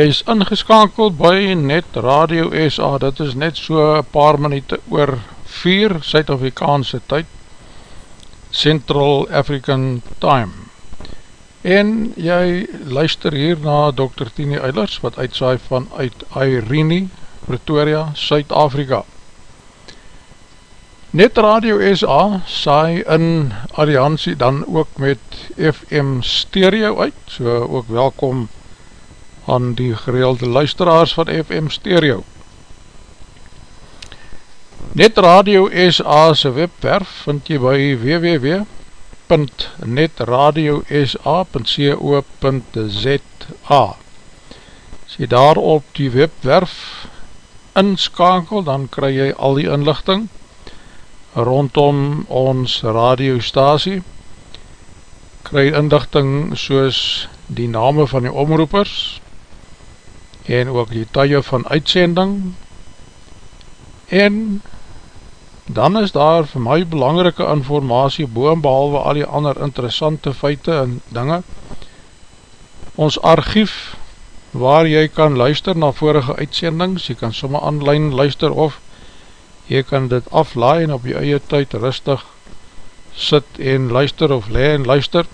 Jy is ingeskakeld by Net Radio SA, dit is net so paar minuut oor 4 Suid-Afrikaanse tyd, Central African Time. En jy luister hier na Dr. Tini Eilers, wat uitsaai van uit Irene, Pretoria, Suid-Afrika. Net Radio SA saai in alliantie dan ook met FM Stereo uit, so ook welkom aan die gereelde luisteraars van FM Stereo. Net Radio SA's webwerf vind jy by www.netradiosa.co.za As jy daar op die webwerf inskakel, dan kry jy al die inlichting rondom ons radiostasie kry inlichting soos die name van die omroepers en ook die tye van uitsending. En dan is daar vir my belangrike informatie boem behalwe al die ander interessante feite en dinge. Ons archief waar jy kan luister na vorige uitsendings, jy kan somme online luister of jy kan dit aflaai en op jy eie tyd rustig sit en luister of le en luister.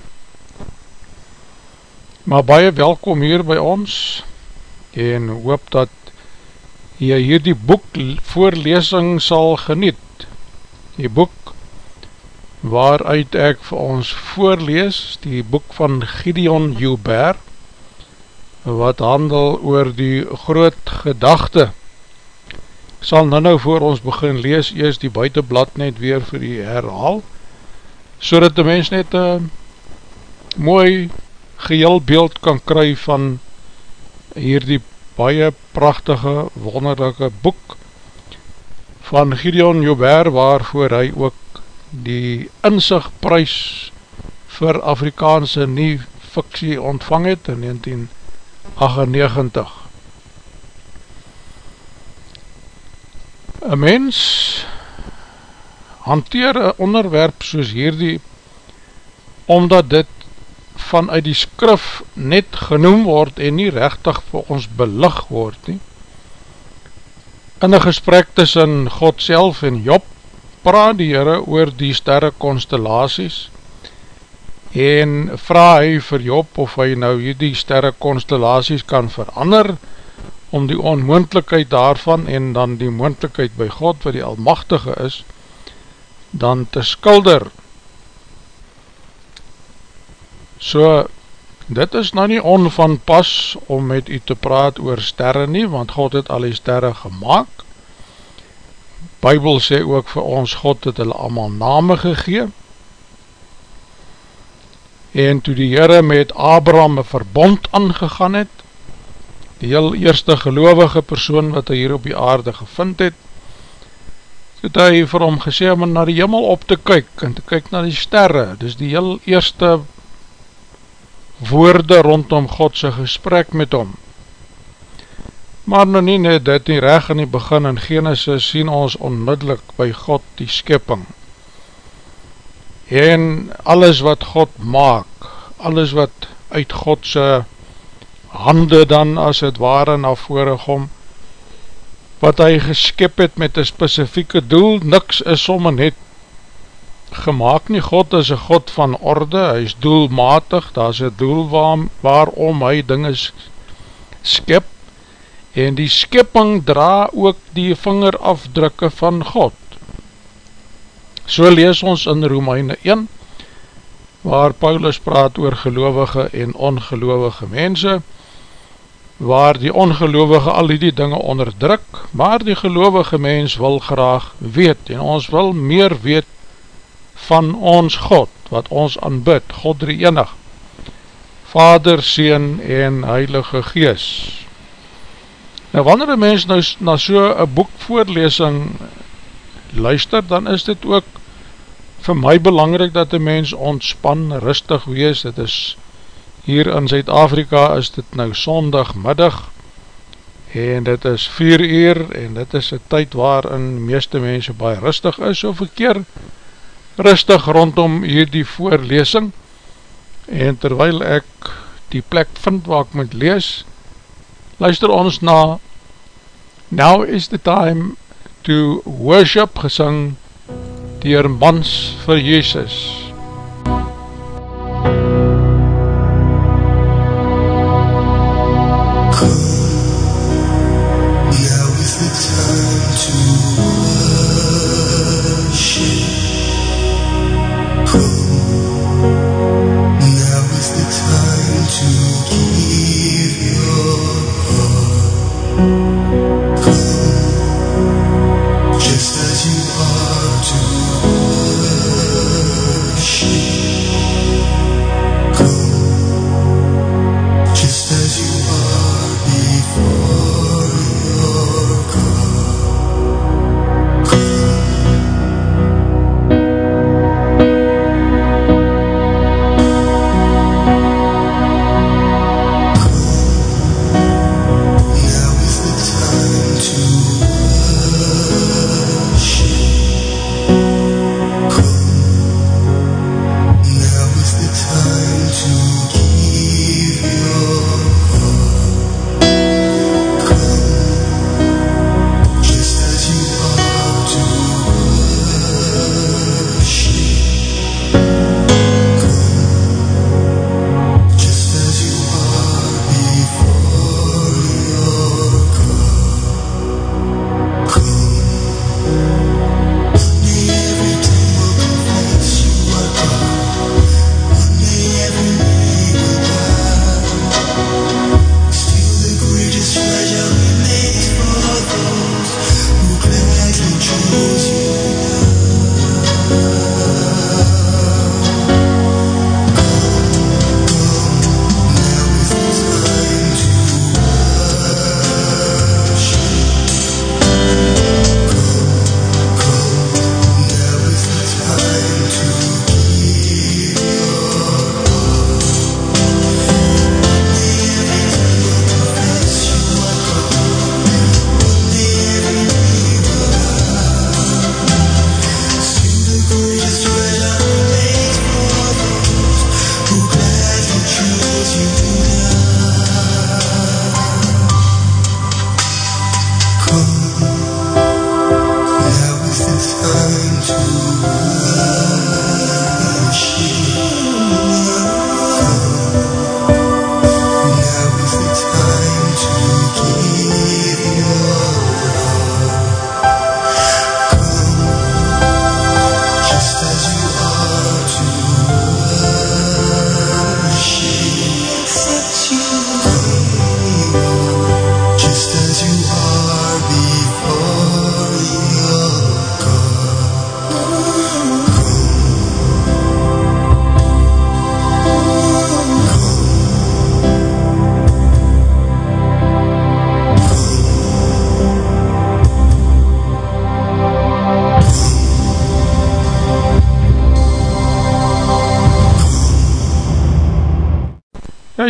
Maar baie welkom hier by ons en hoop dat jy hier die boek voorlesing sal geniet. Die boek waaruit ek vir ons voorlees, die boek van Gideon Joubert, wat handel oor die groot gedachte. Ek sal nou nou voor ons begin lees, eers die buitenblad net weer vir die herhaal, so dat die mens net een mooi geheel beeld kan kry van hier die baie prachtige, wonderlijke boek van Gideon Joubert waarvoor hy ook die inzichtprys vir Afrikaanse nie fiksie ontvang het in 1998. Een mens hanteer een onderwerp soos hierdie omdat dit vanuit die skrif net genoem word en nie rechtig vir ons belig word nie. In een gesprek tussen God self en Job praat die Heere oor die sterre constellaties en vraag hy vir Job of hy nou die sterre constellaties kan verander om die onmoendlikheid daarvan en dan die moendlikheid by God wat die Almachtige is dan te skulder So, dit is nou nie onvan pas om met u te praat oor sterre nie, want God het al die sterre gemaakt. Bybel sê ook vir ons, God het hulle allemaal name gegeen. En toe die Heere met Abraham een verbond aangegaan het, die heel eerste gelovige persoon wat hy hier op die aarde gevind het, het hy vir hom gesê om na die jimmel op te kyk en te kyk na die sterre. Dus die heel eerste woorde rondom Godse gesprek met hom. Maar nou nie net dit nie reg in die begin in Genesis sien ons onmiddellik by God die skepping. En alles wat God maak, alles wat uit Godse hande dan as het ware na vore kom, wat hy geskip het met een specifieke doel, niks is somme net gemaakt nie, God is een God van orde, hy is doelmatig, daar is een doel waar, waarom hy dinge skip, en die skipping dra ook die vingerafdrukke van God. So lees ons in Romeine 1, waar Paulus praat oor gelovige en ongelovige mense, waar die ongelovige al die dinge onderdruk, maar die gelovige mens wil graag weet, en ons wil meer weet van ons God, wat ons aanbid, God drie enig, Vader, Seen en Heilige Gees. Nou, wanneer een mens nou na so een boekvoorlesing luister, dan is dit ook vir my belangrijk dat die mens ontspan, rustig wees, dit is hier in Zuid-Afrika is dit nou sondagmiddag, en dit is 4 uur, en dit is een tyd waarin meeste mense baie rustig is, so verkeer, rustig rondom hierdie voorlesing en terwyl ek die plek vind waar ek moet lees, luister ons na Now is the time to worship gesing dier mans vir Jezus.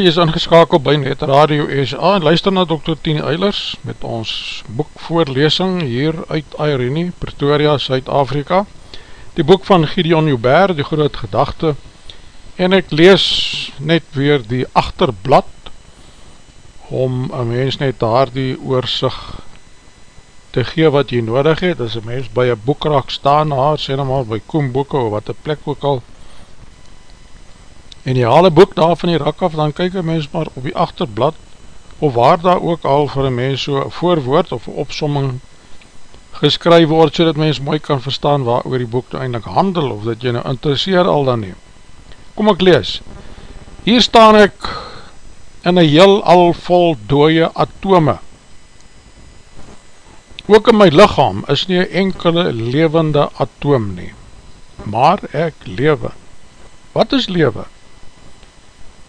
Jy is ingeskakeld by Net Radio SA en luister na Dr. Tien Eilers met ons boekvoorlesing hier uit Irene, Pretoria, Suid-Afrika. Die boek van Gideon Joubert, die groot gedachte en ek lees net weer die achterblad om een mens net daar die oorzicht te gee wat jy nodig het, as een mens by een boekrak staan, sê nou maar by koemboeken of wat een plek ook al en die hale boek daar van die rak af, dan kyk een mens maar op die achterblad, of waar daar ook al vir een mens so voorwoord of opsomming geskryf word, so dat mens mooi kan verstaan waar oor die boek nou eindelijk handel, of dat jy nou interesseer al dan neem. Kom ek lees. Hier staan ek in een heel al vol dooie atome. Ook in my lichaam is nie enkele levende atoom nie, maar ek lewe. Wat is lewe?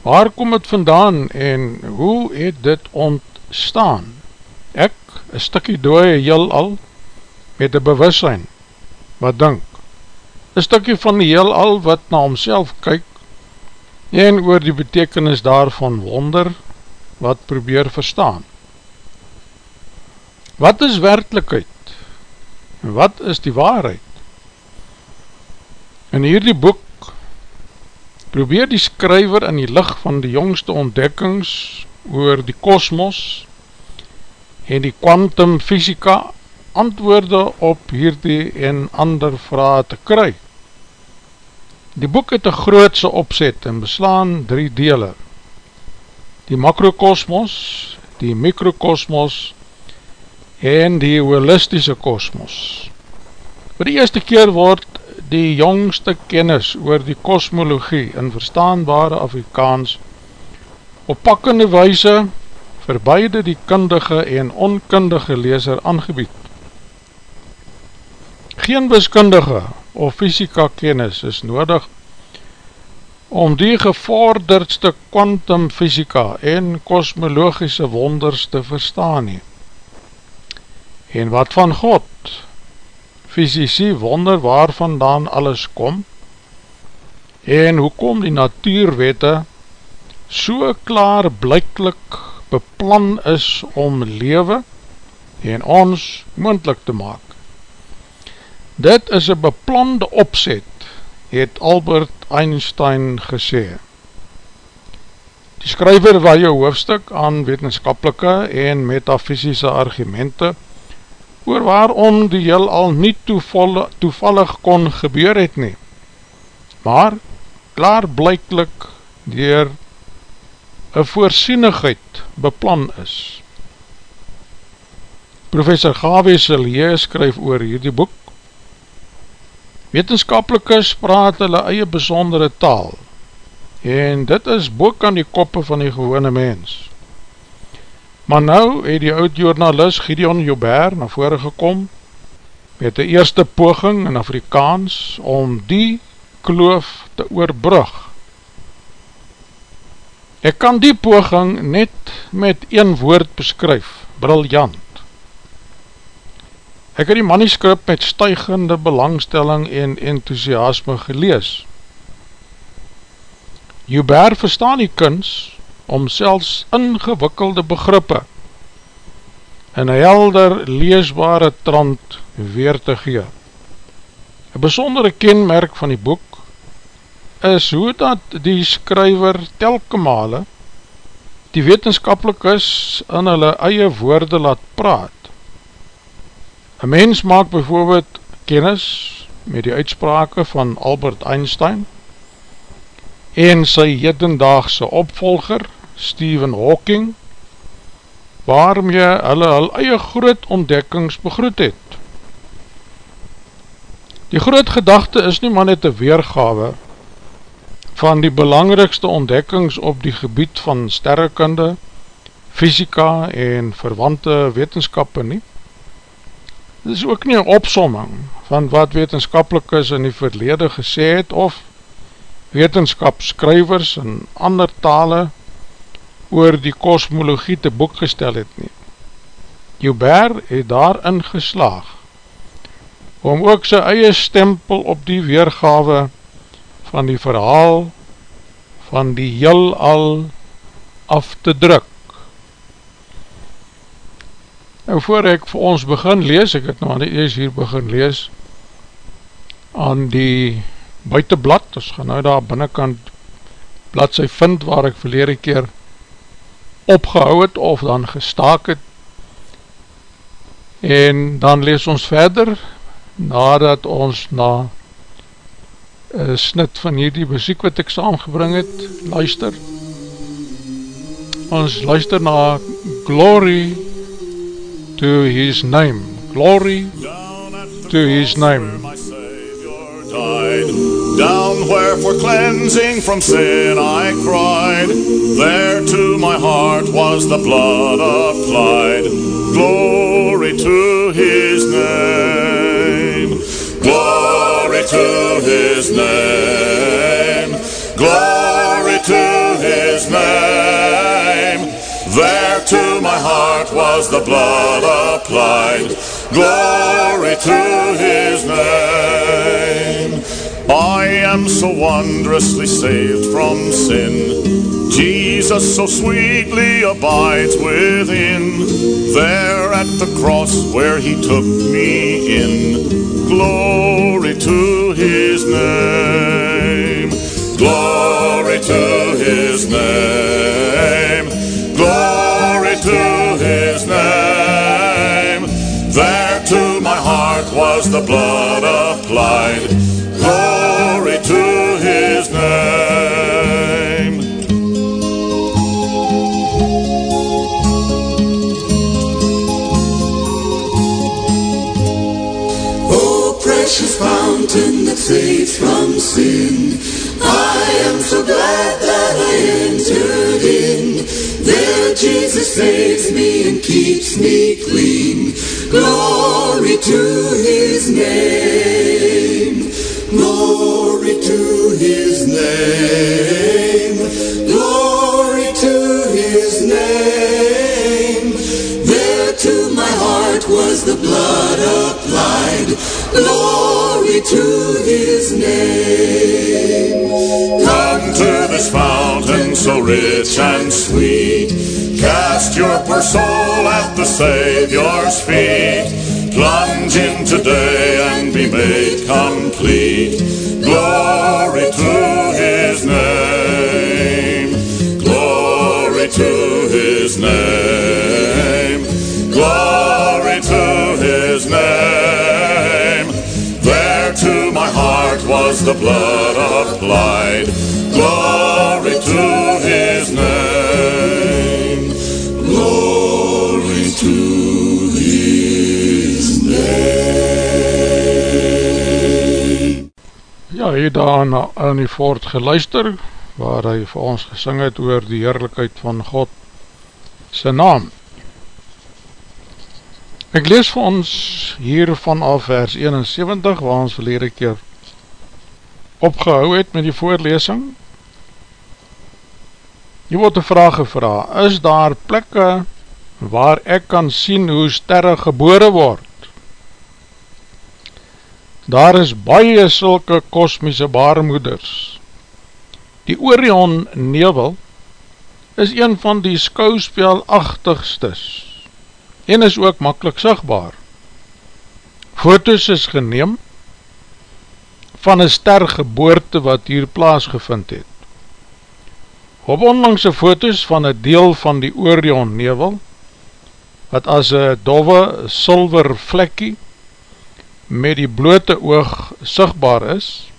Waar kom het vandaan en hoe het dit ontstaan? Ek, een stikkie dooie heel al, met een bewussein, wat dink, een stikkie van die heel al wat na homself kyk, en oor die betekenis daarvan wonder, wat probeer verstaan. Wat is werkelijkheid? Wat is die waarheid? In hierdie boek probeer die skryver in die licht van die jongste ontdekkings oor die kosmos en die quantum fysika antwoorde op hierdie en ander vraag te kry. Die boek het een grootse opzet en beslaan drie dele. Die makrokosmos, die mikrokosmos en die holistische kosmos. Voor die eerste keer word die jongste kennis oor die kosmologie in verstaanbare Afrikaans op pakkende wijse vir beide die kundige en onkundige leeser aangebied. Geen wiskundige of fysika kennis is nodig om die gevorderdste quantum fysika en kosmologische wonders te verstaan nie. En wat van God, fysici wonder waar vandaan alles kom, en hoekom die natuurwette so klaar blijklik beplan is om lewe en ons moendlik te maak. Dit is een beplande opzet, het Albert Einstein gesê. Die skryver waar jou hoofdstuk aan wetenskapelike en metafysische argumente oor waarom die heel al nie toevallig, toevallig kon gebeur het nie, maar klaar blijklik dier een voorsienigheid beplan is. Professor Gawe Selye skryf oor hierdie boek, Wetenskapelikers praat hulle eie besondere taal, en dit is boek aan die koppe van die gewone mens. Maar nou het die oud-journalist Gideon Joubert na vore gekom met die eerste poging in Afrikaans om die kloof te oorbrug. Ek kan die poging net met een woord beskryf, briljant. Ek het die manuscript met stuigende belangstelling en enthousiasme gelees. Joubert verstaan die kunst om selfs ingewikkelde begrippe in een helder leesbare trant weer te gee. Een besondere kenmerk van die boek is hoe dat die skryver telke male die wetenskapelik is in hulle eie woorde laat praat. Een mens maak bijvoorbeeld kennis met die uitsprake van Albert Einstein en sy hedendaagse opvolger Stephen Hawking, waarom jy hulle al eie groot ontdekkings begroet het. Die groot gedachte is nie maar net een weergawe van die belangrikste ontdekkings op die gebied van sterrekunde, fysika en verwante wetenskappe nie. Dit is ook nie een opsomming van wat wetenskapelik is in die verlede gesê het of wetenskapskrywers in ander tale oor die kosmologie te boek gestel het nie. Joubert het daarin geslaag om ook sy eie stempel op die weergawe van die verhaal van die heel al af te druk. Nou voor ek vir ons begin lees, ek het nou aan die ees hier begin lees, aan die buitenblad, as gaan nou daar binnenkant blad sy vind waar ek verlede keer opgehou het of dan gestaak het. En dan lees ons verder nadat ons na een snit van hierdie muziek wat ek saamgebring het luister. Ons luister na Glory to his name. Glory to his name. Down where for cleansing from sin I cried, there to my heart was the blood applied. Glory to his name, glory to his name, glory to his name. There to my heart was the blood applied. Glory to his name. I am so wondrously saved from sin. Jesus so sweetly abides within. There at the cross where he took me in. Glory to his name. Glory to his name. Glory to his name. There to my heart was the blood applied. Saves me and keeps me clean. Glory to his name. Glory to his name. Glory to his name. There to my heart was the blood applied. Glory so rich and sweet. Cast your poor soul at the Savior's feet. Plunge in today and be made complete. Glory to his name. Glory to his name. Glory to his name. There to my heart was the blood applied. Glory to his name. Glory to his name. Ja, het daar aan die voort geluister, waar hy vir ons gesing het oor die heerlijkheid van God sy naam. Ek lees vir ons hier vanaf vers 71, waar ons verlede keer opgehou het met die voorlesing. Hier word een vraag gevra, is daar plekke waar ek kan sien hoe sterre gebore word? Daar is baie sulke kosmiese baarmoeders. Die Orion Nevel is een van die skouspelachtigstes en is ook makkelijk sigtbaar. Foto's is geneem van een stergeboorte wat hier plaasgevind het. Op onlangse foto's van een deel van die Orion Nevel, wat as een dove silver vlekkie met die blote oog sigtbaar is,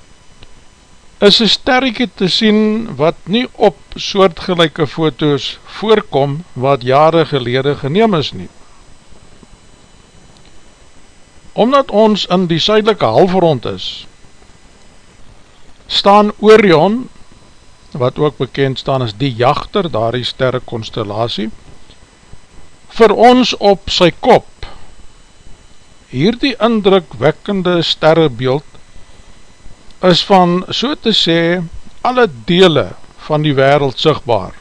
is een sterretje te sien wat nie op soortgelijke foto's voorkom wat jare gelede geneem is nie. Omdat ons in die suidelike halfrond is, staan Orion, wat ook bekend staan as die jachter, daar die sterre constellatie, vir ons op sy kop. Hierdie indrukwekkende sterrebeeld is van, so te sê, alle dele van die wereld sigtbaar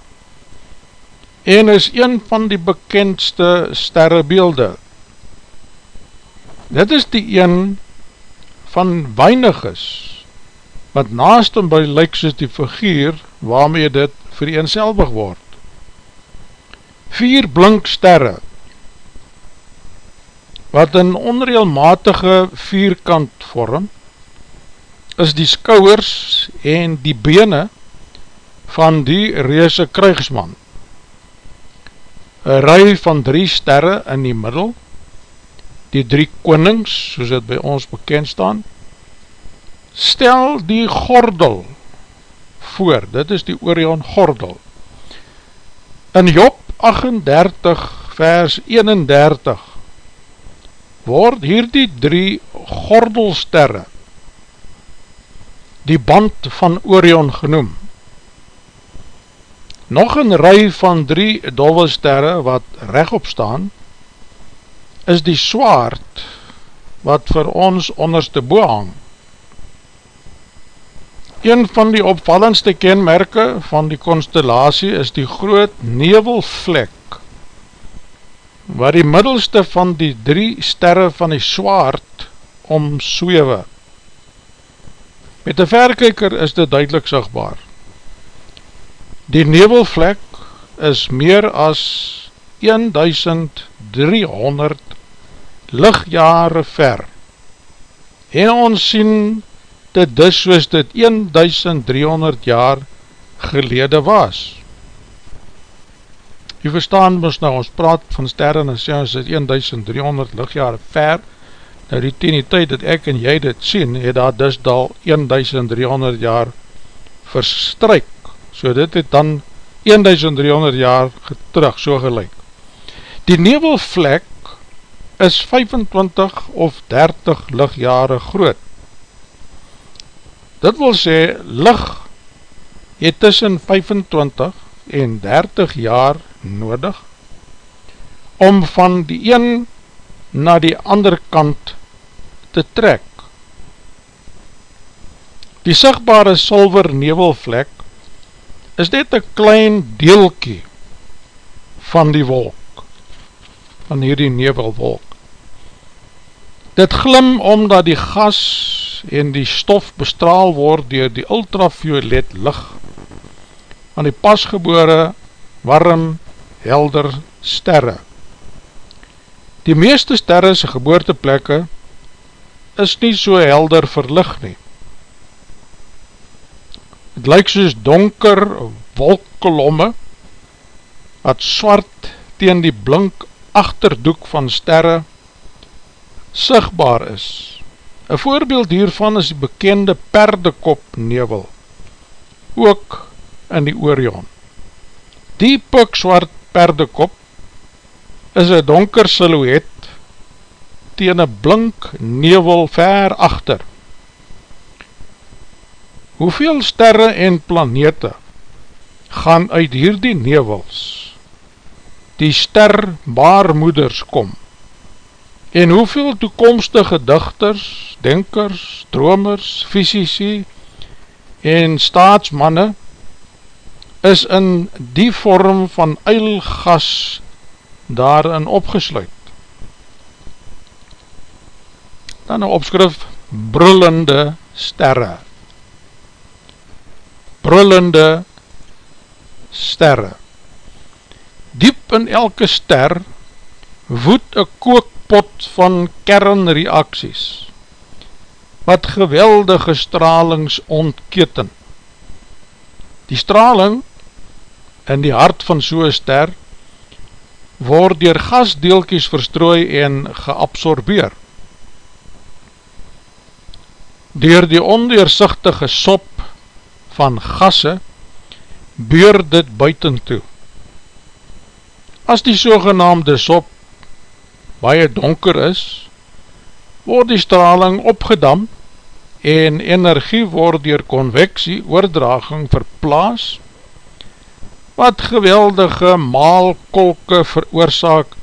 en is een van die bekendste sterrebeelde. Dit is die een van weiniges wat naast en by lyk soos die figuur waarmee dit vereenselvig word. Vier blink sterre wat in onreelmatige vierkant vorm is die skouwers en die bene van die reese kruigsman. Een rui van drie sterre in die middel, die drie konings, soos het by ons bekend staan, stel die gordel voor, dit is die Orion gordel. In Job 38 vers 31 word hier die drie gordelsterre die band van Orion genoem. Nog een rij van drie dove sterre wat rechtop staan, is die swaard wat vir ons onderste boe hang. Een van die opvallendste kenmerke van die constellatie is die groot nevelvlek, waar die middelste van die drie sterre van die swaard omswewe. Met die verkyker is dit duidelik sigtbaar. Die nebelvlek is meer as 1300 lichtjare ver en ons sien dit dus soos dit 1300 jaar gelede was. Jy verstaan ons nou, ons praat van sterre en sê ons dit 1300 lichtjare ver, Nou die teen die tyd dat ek en jy dit sien, het daar dus dal 1300 jaar verstryk. So dit het dan 1300 jaar terug so gelijk. Die nevelvlek is 25 of 30 lichtjare groot. Dit wil sê, licht het tussen 25 en 30 jaar nodig om van die een na die ander kant te trek. Die sigtbare silver nevelvlek is net een klein deelkie van die wolk, van hierdie nevelwolk. Dit glim omdat die gas en die stof bestraal word dier die ultraviolet licht van die pasgebore, warm, helder sterre. Die meeste sterre sy geboorteplekke is nie so helder verlig nie. Het lyk soos donker wolkolomme wat swart teen die blink achterdoek van sterre sigtbaar is. Een voorbeeld hiervan is die bekende perdekop nevel, ook in die Orion. Die pikswart perdekop is een donker silhouet teen een blink nevel ver achter. Hoeveel sterre en planete gaan uit hierdie nevels die ster baarmoeders kom? En hoeveel toekomstige dichters, denkers, dromers, fysici en staatsmanne is in die vorm van uilgas daarin opgesluit. Dan een opskrif, brullende sterre. Brullende sterre. Diep in elke ster woed een kookpot van kernreaksies, wat geweldige stralings ontketen. Die straling in die hart van so'n ster word dier gasdeelkies verstrooi en geabsorbeer. Door die ondeersichtige sop van gasse beur dit buiten toe. As die sogenaamde sop baie donker is, word die straling opgedam en energie word dier convectie oordraging verplaas wat geweldige maalkolke veroorzaak,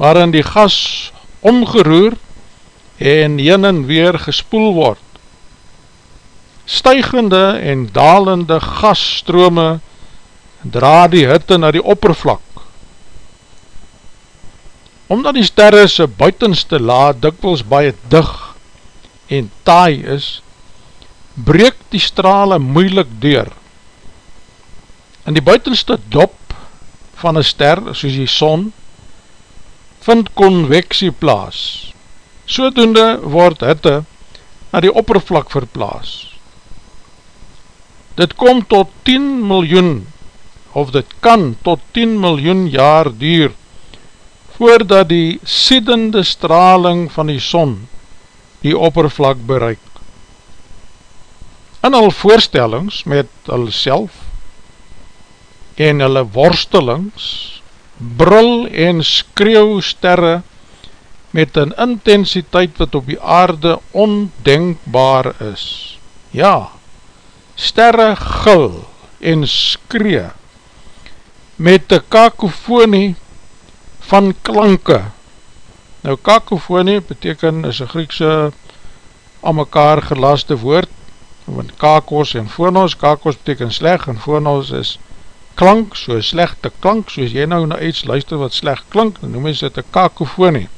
waarin die gas omgeroer en jen en weer gespoel word. Stijgende en dalende gasstrome dra die hitte na die oppervlak. Omdat die sterre sy buitenste laad dikwels baie dig en taai is, breek die strale moeilik deur In die buitenste dop van een ster, soos die son, vind convectie plaas. Sodoende word hitte na die oppervlak verplaas. Dit kom tot 10 miljoen, of dit kan tot 10 miljoen jaar duur, voordat die siedende straling van die son die oppervlak bereik. In al voorstellings met hulle self, en hulle worstelings, brul en skreeuw sterre met een intensiteit wat op die aarde ondenkbaar is. Ja, sterre gul en skree met die kakofonie van klanke. Nou kakofonie beteken is een Griekse aan mekaar gelaste woord, want kakos en fonos, kakos beteken sleg en fonos is klank, so slechte klank, soos jy nou na iets luister wat slecht klank, dan noem ons dit een kakofonie.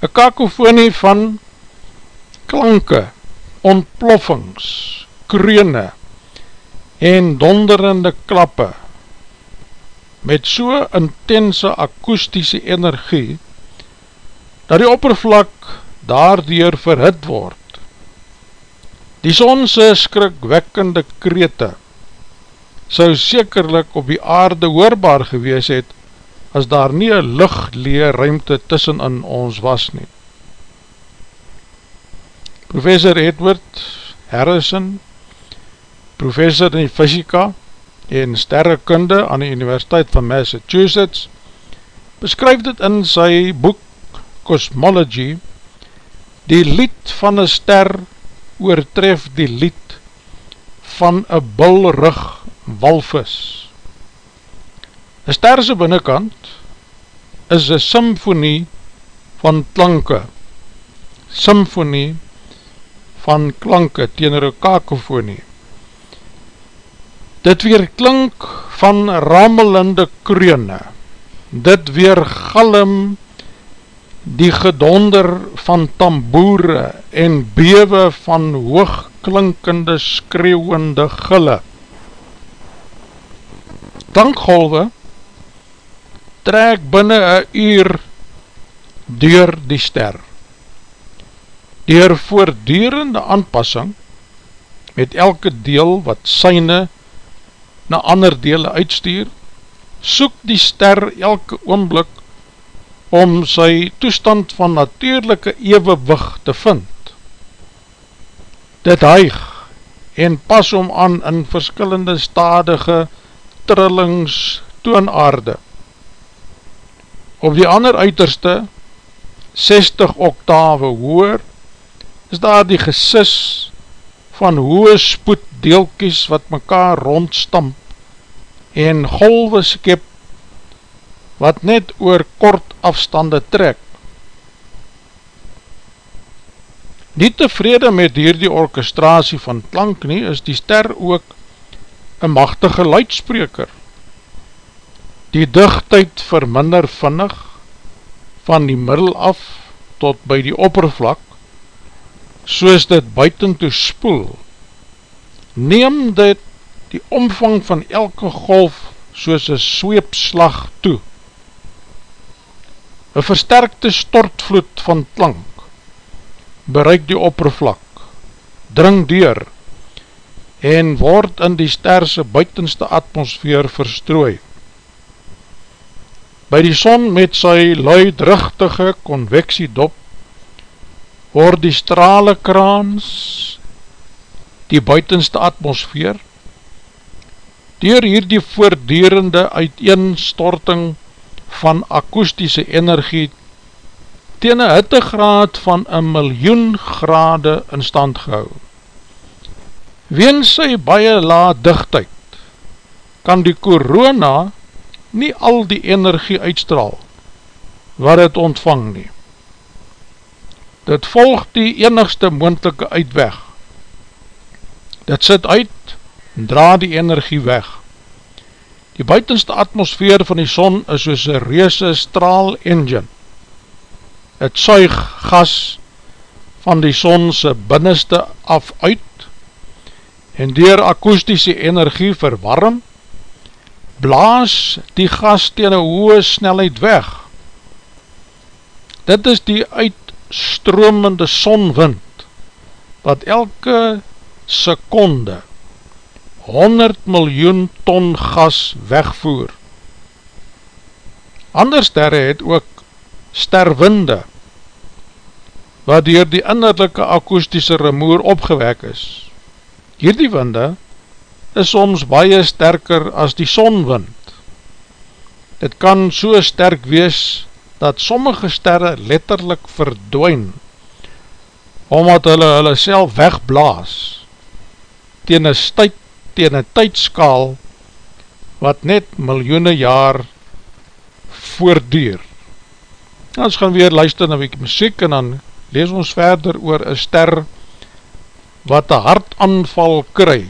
Een kakofonie van klanke, ontploffings, kreene en donderende klappe, met so intense akoestische energie, dat die oppervlak daardoor verhit word. Die sonse skrikwekkende krete, sou sekerlik op die aarde hoorbaar gewees het, as daar nie een lichtleer ruimte tussen in ons was nie. Professor Edward Harrison, professor in fysika en sterrekunde aan die Universiteit van Massachusetts, beskryf dit in sy boek Cosmology, die lied van een ster oortref die lied van een bulrug walvis. Een sterse binnenkant is een symfonie van klanke, symfonie van klanke tegen een kakofonie. Dit weer klink van ramelende kreune, dit weer galm die gedonder van tamboere en bewe van hoogklinkende skreeuwende gille. Klankgolwe trek binnen een uur door die ster. Door voordurende aanpassing met elke deel wat syne na ander dele uitstuur, soek die ster elke oomblik om sy toestand van natuurlijke evenwig te vind. Dit huig en pas om aan in verskillende stadige trillings toonaarde. Op die ander uiterste, 60 octave hoer, is daar die gesis van hoë spoed deelkies wat mekaar rondstamp en golwe skep wat net oor kort afstande trek. Nie tevrede met hierdie orkestratie van klank nie, is die ster ook een machtige luidspreker. Die dichtheid verminder vinnig van die middel af tot by die oppervlak soos dit buiten toe spoel, neem dit die omvang van elke golf soos een sweepslag toe. Een versterkte stortvloed van klank bereik die oppervlak, dring deur en word in die sterse buitenste atmosfeer verstrooi. By die son met sy luidruchtige convectiedop word die strale kraans die buitenste atmosfeer dier hier die voordierende uiteenstorting van akoestische energie teen een hittegraad van een miljoen grade in stand gehou. Weens sy baie la dichtheid kan die corona nie al die energie uitstraal wat het ontvang nie. Dit volg die enigste moendelike uitweg. Dit sit uit en dra die energie weg. Die buitenste atmosfeer van die son is soos een reuse straal engine. Het suig gas van die sonse binneste af uit en dier akoestische energie verwarm, blaas die gas tegen een hoge snelheid weg. Dit is die uit stromende sonwind, wat elke sekonde 100 miljoen ton gas wegvoer. Ander sterre het ook sterwinde, wat dier die innerlijke akoestische remoer opgewek is. Hierdie winde is soms baie sterker as die sonwind. Dit kan so sterk wees, dat sommige sterre letterlik verdwijn, omdat hulle hulle self wegblaas, teen een stuit, teen een tydskaal, wat net miljoene jaar voortduur. Nou, ons gaan weer luister na week muziek, en dan lees ons verder oor een ster, wat een hartaanval kry,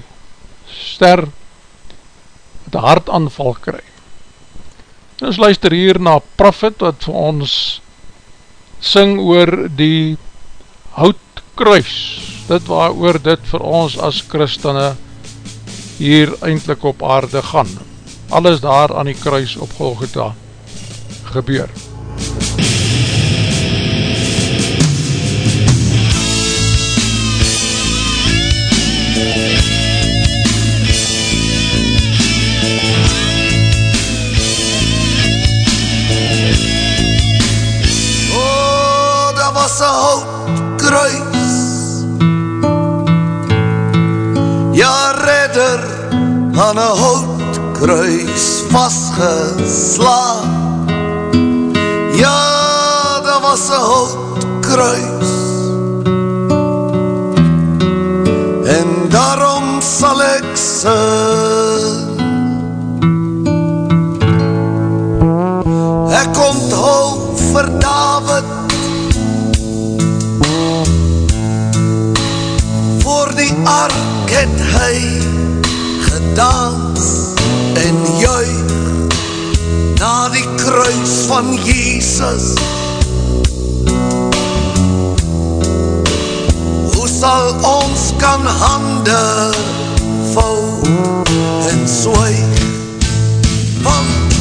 ster, wat een hartaanval kry, Ons luister hier na Prophet wat vir ons sing oor die houtkruis. Dit waar oor dit vir ons as christene hier eindelijk op aarde gaan. Alles daar aan die kruis op Golgotha gebeur. was een houtkruis aan een houtkruis vastgeslaan. Ja, dat was een houtkruis. Van Jesus. Hoe sal ons kan hande vou en swyg? Want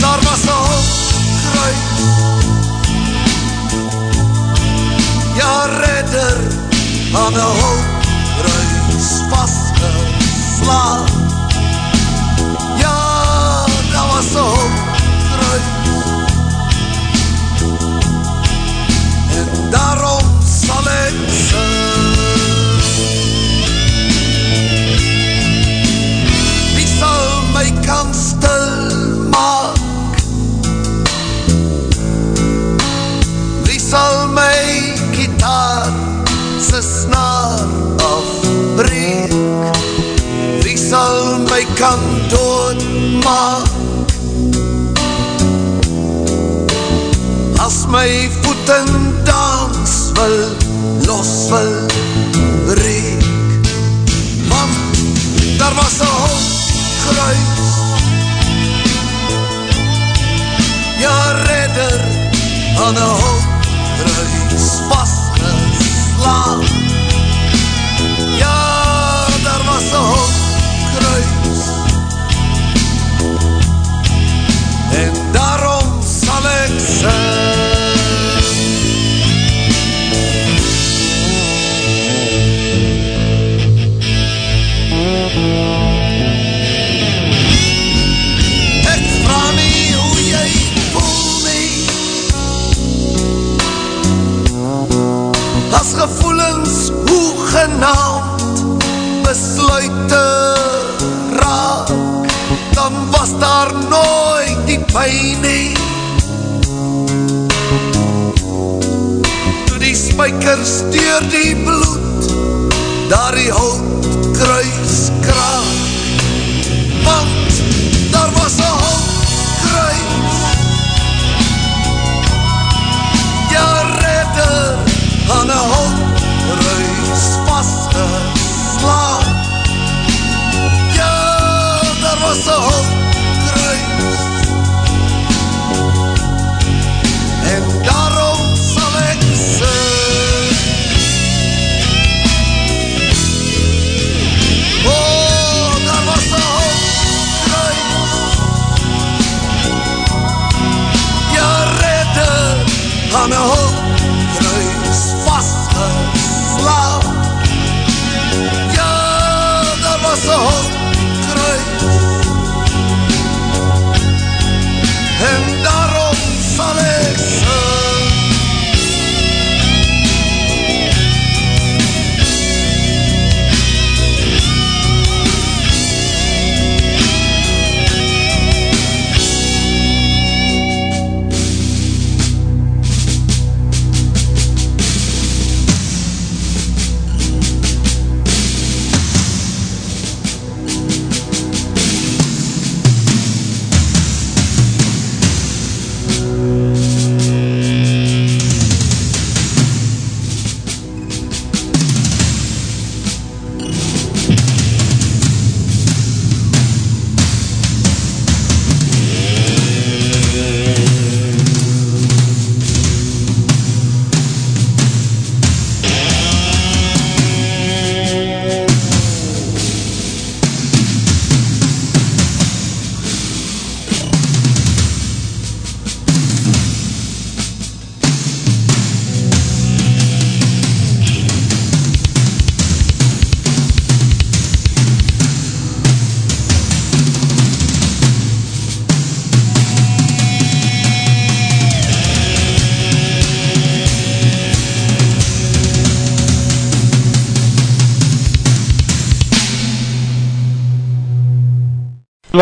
daar was een hoofdkruis Ja, redder aan een hoofdkruis vastgeslaan sal my kan dood maak? As my voeten dans wil, los wil breek. Want daar was een hoofdkruis Ja, redder aan een hoofdkruis vastgeslaan genaamd besluit te raak Dan was daar nooit die pijn nie. Toe die spijkers deur die bloed Daar die hout kruis kraak onze hoop druist. En daarom zal ik ze. Oh, daar was de hoofdstruis. Ja, redder aan een hoofdstruis vastgeslagen. Ja, daar was de hoofdstruis.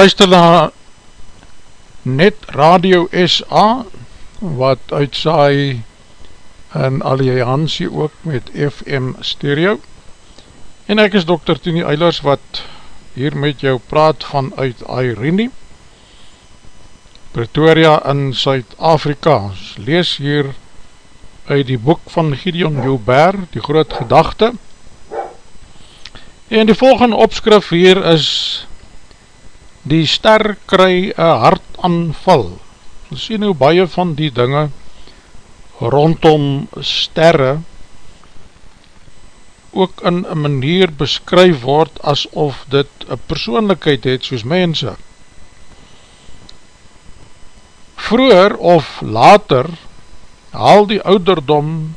Luister na Net Radio SA wat uitsaai in Alliantie ook met FM Stereo en ek is Dr. Tini Eilers wat hier met jou praat vanuit Airene Pretoria in Suid-Afrika lees hier uit die boek van Gideon Joubert die groot gedachte en die volgende opskrif hier is die ster kry een hartaanval ons sien hoe baie van die dinge rondom sterre ook in een manier beskryf word asof dit een persoonlijkheid het soos mense. Vroeger of later haal die ouderdom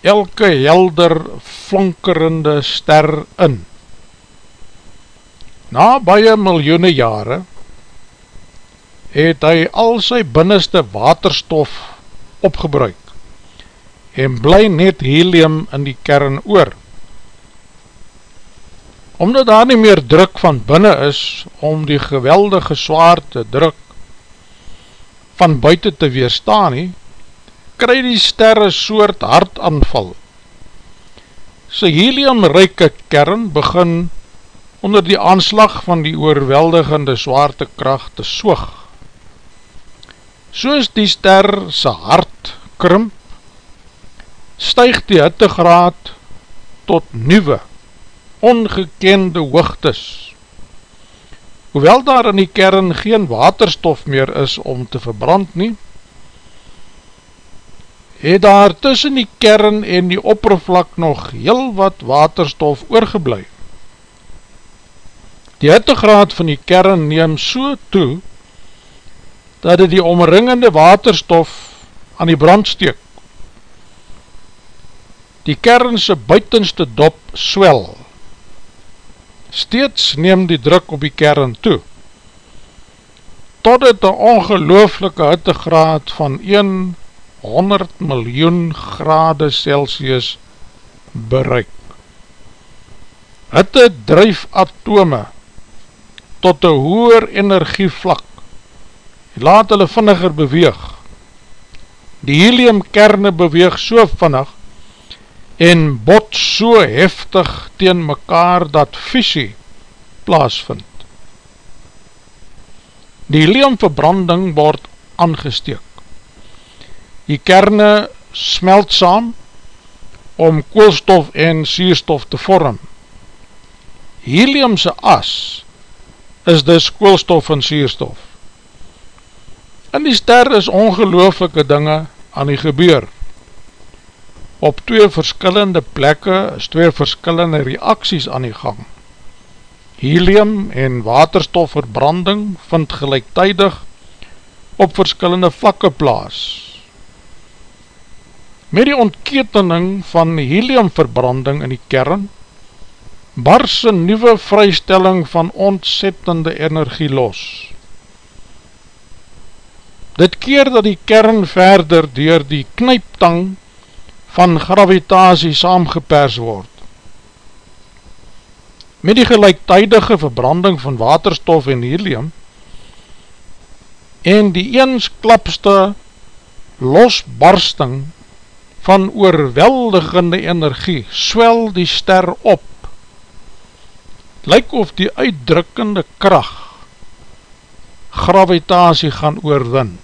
elke helder flankerende ster in. Na baie miljoene jare het hy al sy binneste waterstof opgebruik en bly net helium in die kern oor. Omdat daar nie meer druk van binnen is om die geweldige zwaarte druk van buiten te weerstaan nie, kry die sterre soort hartaanval. Sy heliumryke kern begin onder die aanslag van die oorweldigende zwaartekracht te soog soos die ster sy hart krimp, stuig die hittegraad tot nieuwe, ongekende hoogtes. Hoewel daar in die kern geen waterstof meer is om te verbrand nie, het daar tussen die kern en die oppervlak nog heel wat waterstof oorgeblij. Die hittegraad van die kern neem so toe, dat het die omringende waterstof aan die brand steek. Die kernse buitenste dop swel. Steeds neem die druk op die kern toe. Tot het een ongelooflike hittegraad van 100 miljoen grade Celsius bereik. Hitte drijf atome tot een hoer energievlak laat hulle vinniger beweeg. Die heliumkerne beweeg so vinnig en bot so heftig teen mekaar dat visie plaasvind. Die heliumverbranding word aangesteek. Die kerne smelt saam om koolstof en sierstof te vorm. Heliumse as is dus koolstof en sierstof. In die ster is ongelooflike dinge aan die gebeur. Op twee verskillende plekke is twee verskillende reaksies aan die gang. Helium en waterstofverbranding vind gelijktijdig op verskillende vlakke plaas. Met die ontketening van heliumverbranding in die kern, bars een nieuwe vrystelling van ontzettende energie los. Dit keer dat die kern verder door die knyptang van gravitasie saamgepers word. Met die gelijktijdige verbranding van waterstof en helium en die eensklapste losbarsting van oorweldigende energie swel die ster op. Lyk of die uitdrukkende kracht gravitasie gaan oorwin.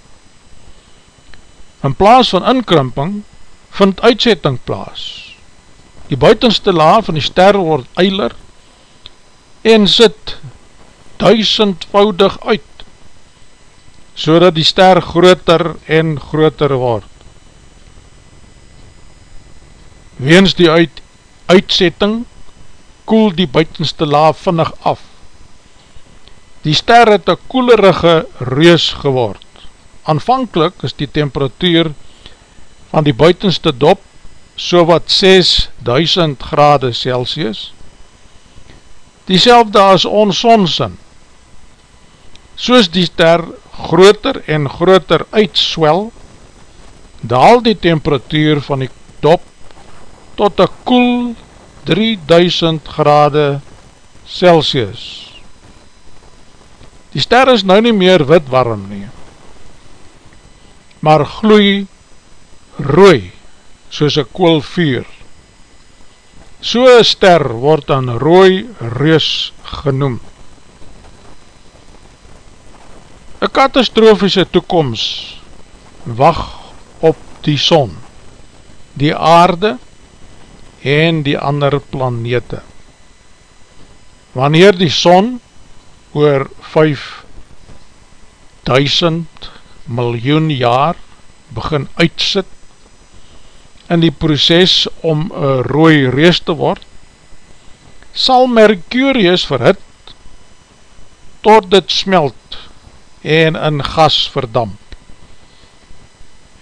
In plaas van inkrimping, vind uitsetting plaas. Die buitenste laag van die ster word eiler en sit duisendvoudig uit, so die ster groter en groter word. Weens die uit, uitsetting, koel die buitenste laag vinnig af. Die ster het een koelerige reus geword aanvankelijk is die temperatuur van die buitenste dop so wat 6000 grade Celsius die selfde as ons sonsin soos die ster groter en groter uitswel daal die temperatuur van die dop tot een koel 3000 grade Celsius Die ster is nou nie meer wit warm nie, maar gloei rooi, soos een koolvuur. So een ster word een rooi reus genoem. Een katastrofiese toekomst wacht op die son, die aarde en die ander planete. Wanneer die son oor 5000 miljoen jaar begin uitsit in die proces om een rooi rees te word, sal Mercurius verhit tot dit smelt en in gas verdamp.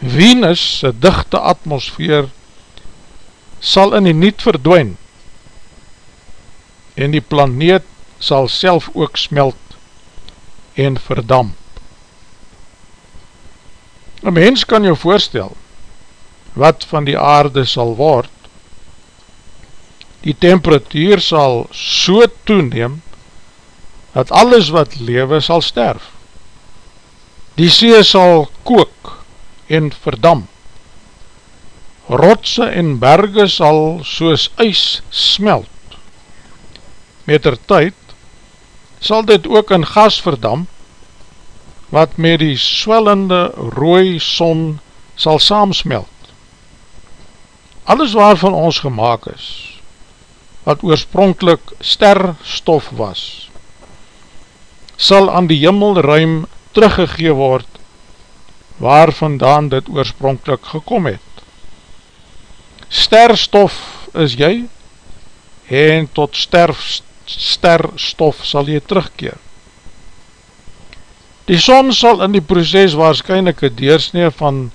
Venus, sy dichte atmosfeer, sal in die niet verdwijn en die planeet sal self ook smelt en verdamp. Een mens kan jou voorstel wat van die aarde sal word, die temperatuur sal so toeneem, dat alles wat lewe sal sterf. Die see sal kook en verdam. Rotse en berge sal soos ys smelt. Met er tyd sal dit ook in gas verdam, wat met die swellende rooi son sal saamsmelt. Alles waarvan ons gemaakt is, wat oorspronkelijk sterstof was, sal aan die jimmelruim teruggegee word, waar vandaan dit oorspronkelijk gekom het. Sterstof is jy, en tot sterf, sterstof sal jy terugkeer. Die son sal in die proces waarschijnlijk een deursnee van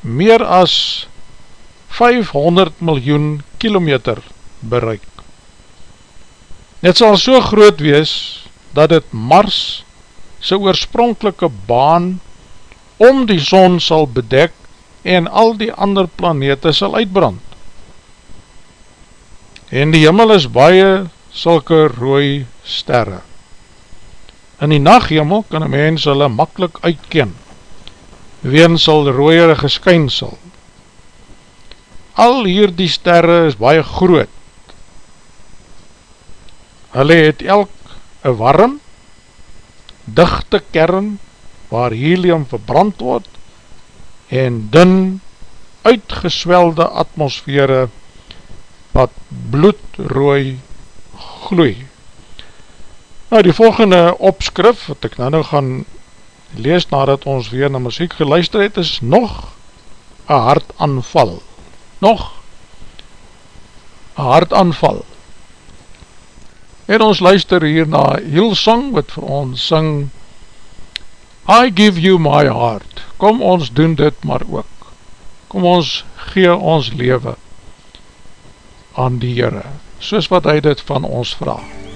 meer as 500 miljoen kilometer bereik. Dit sal so groot wees, dat het Mars sy oorspronkelike baan om die son sal bedek en al die ander planete sal uitbrand. En die jimmel is baie sulke rooi sterre. In die nachtjimmel kan een mens hulle makkelijk uitken, ween sal rooiere geskynsel, al hier die sterre is baie groot. Hulle het elk een warm, dichte kern waar helium verbrand word en dun uitgeswelde atmosfere wat bloedrooi gloei. Nou die volgende opskrif wat ek nou nou gaan lees nadat ons weer na muziek geluister het is nog een hartaanval nog een hartaanval. En ons luister hier na Hillsong wat vir ons syng I give you my heart. Kom ons doen dit maar ook. Kom ons gee ons leven aan die Heere, soos wat hy dit van ons vraag.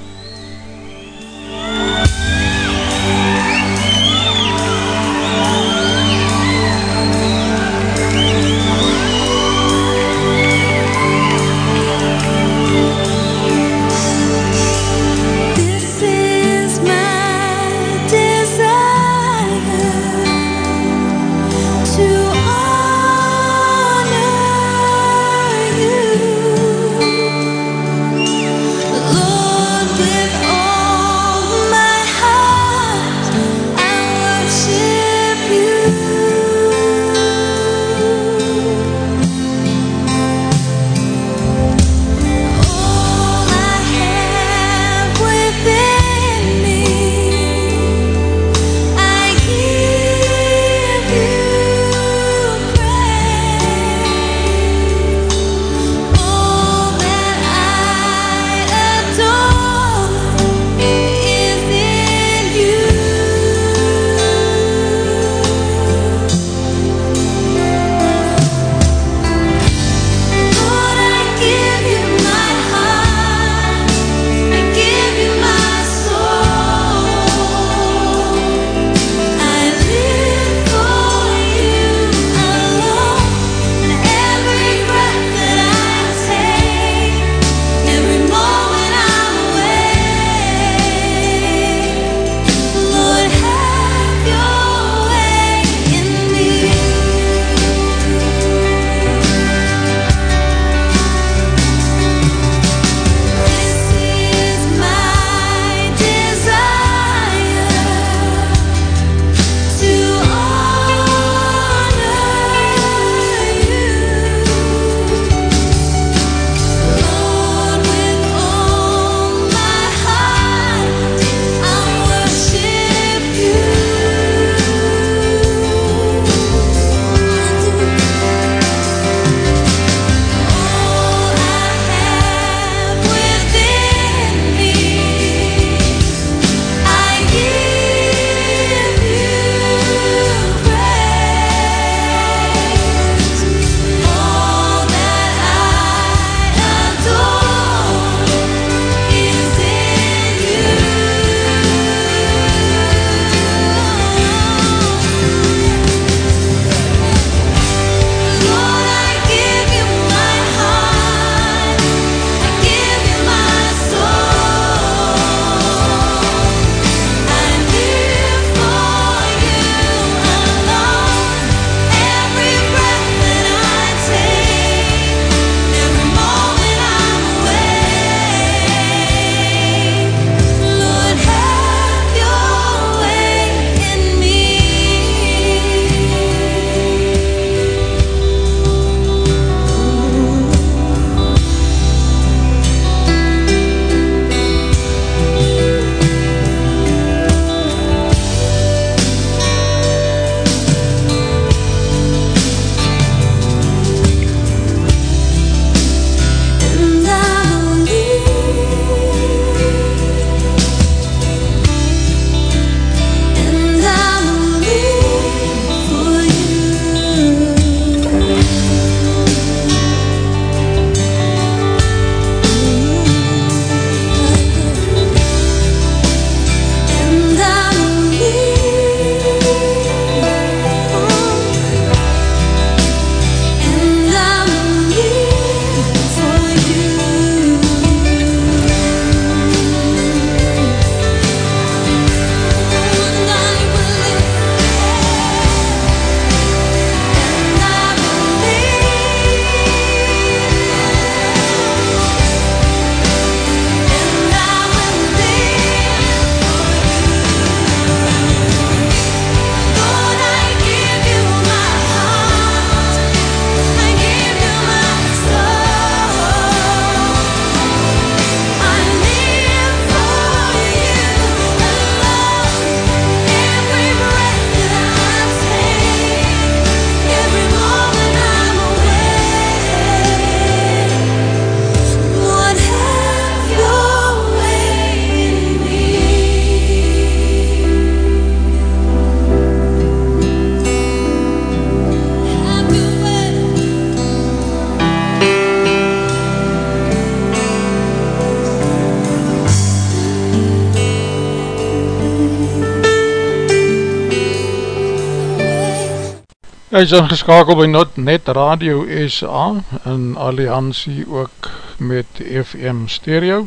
Hy is ingeskakeld by Not Net Radio SA in alliantie ook met FM Stereo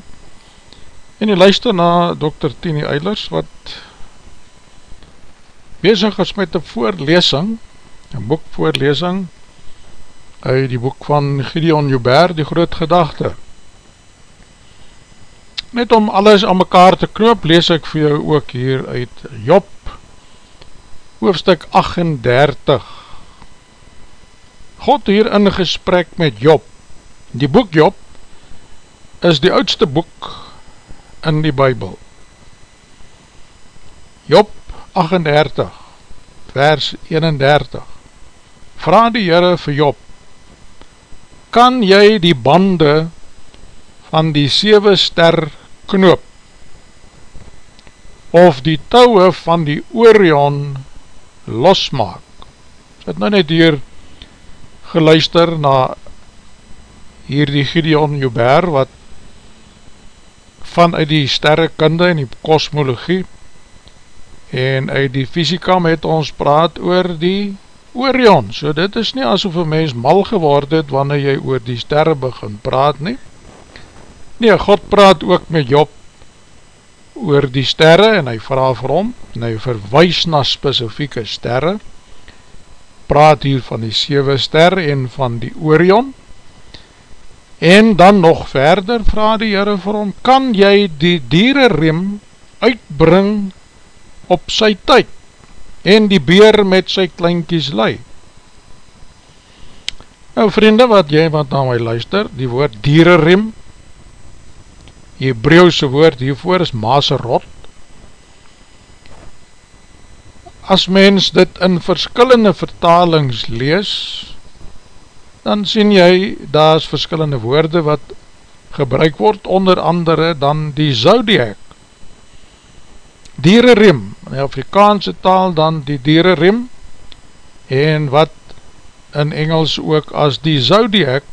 en hy luister na Dr. Tini Eilers wat bezig is met een voorlesing een boekvoorlesing uit die boek van Gideon Joubert, die groot gedachte net om alles aan mekaar te knoop lees ek vir jou ook hier uit Job hoofstuk 38 God hier in gesprek met Job. Die boek Job is die oudste boek in die Bijbel. Job 38 vers 31 Vraag die Heere vir Job Kan jy die bande van die 7 ster knoop of die touwe van die Orion losmaak? Sit nou net hier geluister na hierdie Gideon Joubert wat vanuit die sterrekunde en die kosmologie en uit die fysika met ons praat oor die Orion, so dit is nie asof een mens mal geword het wanneer jy oor die sterre begin praat nie. Nee, God praat ook met Job oor die sterre en hy vraag vir hom en hy verwijs na specifieke sterre praat hier van die 7 ster en van die Orion. En dan nog verder vraag die Heere vir hom kan jy die dierenriem uitbring op sy tyd en die beer met sy kleinkies lei? Nou vriende wat jy wat na my luister die woord dierenriem Hebreeuwse woord hiervoor is maserot as mens dit in verskillende vertalings lees, dan sien jy, daar is verskillende woorde wat gebruik word, onder andere dan die zodiac, dierenrim, in die Afrikaanse taal dan die dierenrim, en wat in Engels ook as die zodiac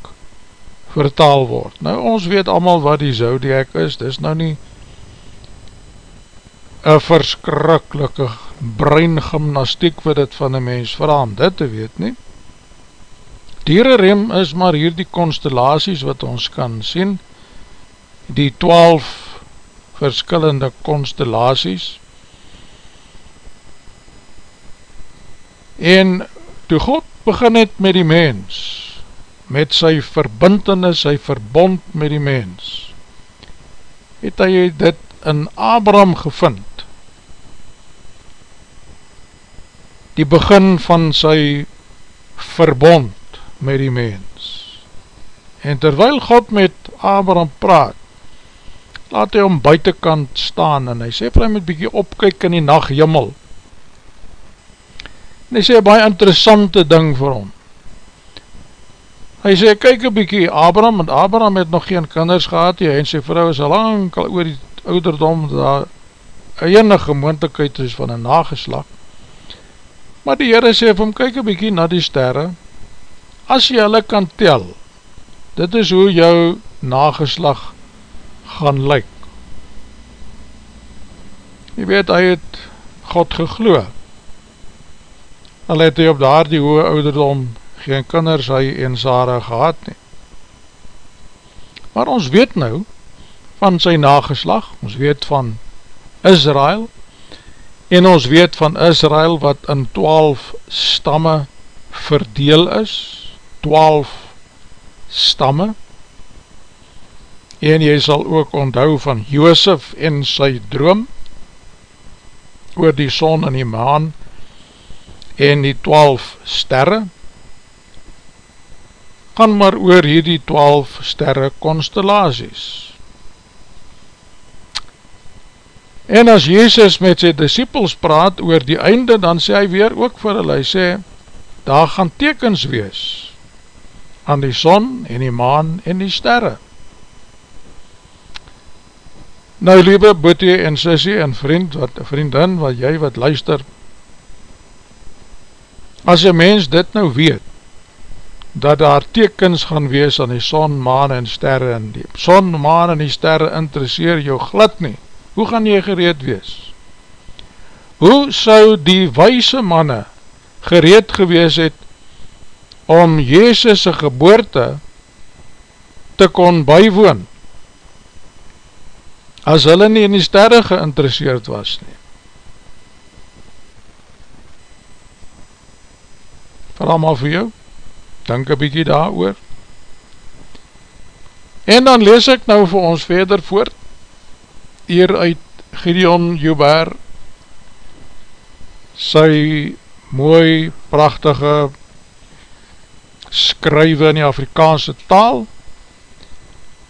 vertaal word. Nou ons weet allemaal wat die zodiac is, dis nou nie een verskrikkelike breingymnastiek wat het van een mens vraag dit te weet nie. Dierenrem is maar hier die constellaties wat ons kan sien, die twaalf verskillende constellaties. En toe God begin het met die mens, met sy verbintenis, sy verbond met die mens, het hy dit in Abraham gevind, die begin van sy verbond met die mens. En terwyl God met Abraham praat, laat hy om buitenkant staan en hy sê vir hy moet bykie opkyk in die nachtjimmel. En hy sê een baie interessante ding vir hom. Hy sê, kyk een bykie Abraham, want Abraham het nog geen kinders gehad, hy en sy vrou is lang al oor die ouderdom, daar enige moontekheid is van een nageslag. Maar die Heere sê vir hom, kyk een bykie na die sterre, as jy hulle kan tel, dit is hoe jou nageslag gaan lyk. Jy weet, hy het God gegloe, al het hy op daar die hoge ouderdom geen kinders hy en Sarah gehad nie. Maar ons weet nou van sy nageslag, ons weet van Israel, En ons weet van Israel wat in 12 stamme verdeel is, 12 stamme, en jy sal ook onthou van Joosef en sy droom, oor die son en die maan, en die 12 sterre, gaan maar oor hierdie 12 sterre constellaties, En as Jezus met sy disciples praat oor die einde, dan sê hy weer ook vir hulle, hy sê, daar gaan tekens wees aan die son en die maan en die sterre. Nou lieve boete en sissie en vriend, wat, vriendin, wat jy wat luister, as een mens dit nou weet, dat daar tekens gaan wees aan die son, maan en sterre, en die son, maan en die sterre interesseer jou glad nie, hoe gaan jy gereed wees? Hoe sou die wijse manne gereed gewees het om Jezus' geboorte te kon bywoon as hulle nie in die sterre geïnteresseerd was nie. Vraag maar vir jou, denk een bykie daar oor. En dan lees ek nou vir ons verder voort, hier uit Gideon Joubert, sy mooi, prachtige skrywe in die Afrikaanse taal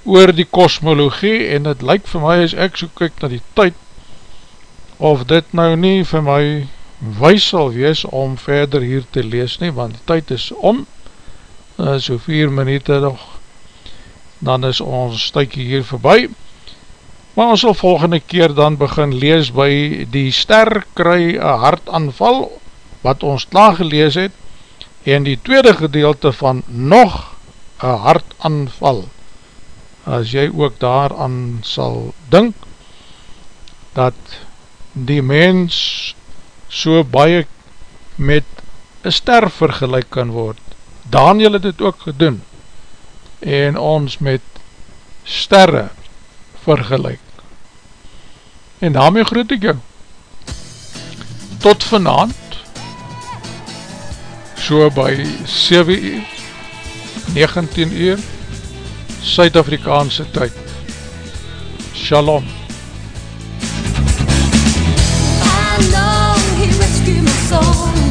oor die kosmologie en het lyk vir my as ek so kyk na die tyd of dit nou nie vir my wees sal wees om verder hier te lees nie want die tyd is om so vier minuut nog dan is ons stuikie hier voorbij maar ons sal volgende keer dan begin lees by die ster kry een hartaanval wat ons klaar gelees het en die tweede gedeelte van nog een hartaanval. As jy ook daaraan sal dink dat die mens so baie met een ster vergelijk kan word. Daniel het dit ook gedoen en ons met sterre vergelijk. En daarmee groet ek jou. Tot vanavond, so by 7 uur, 19 uur, Suid-Afrikaanse tyd. Shalom. I know he rescued my soul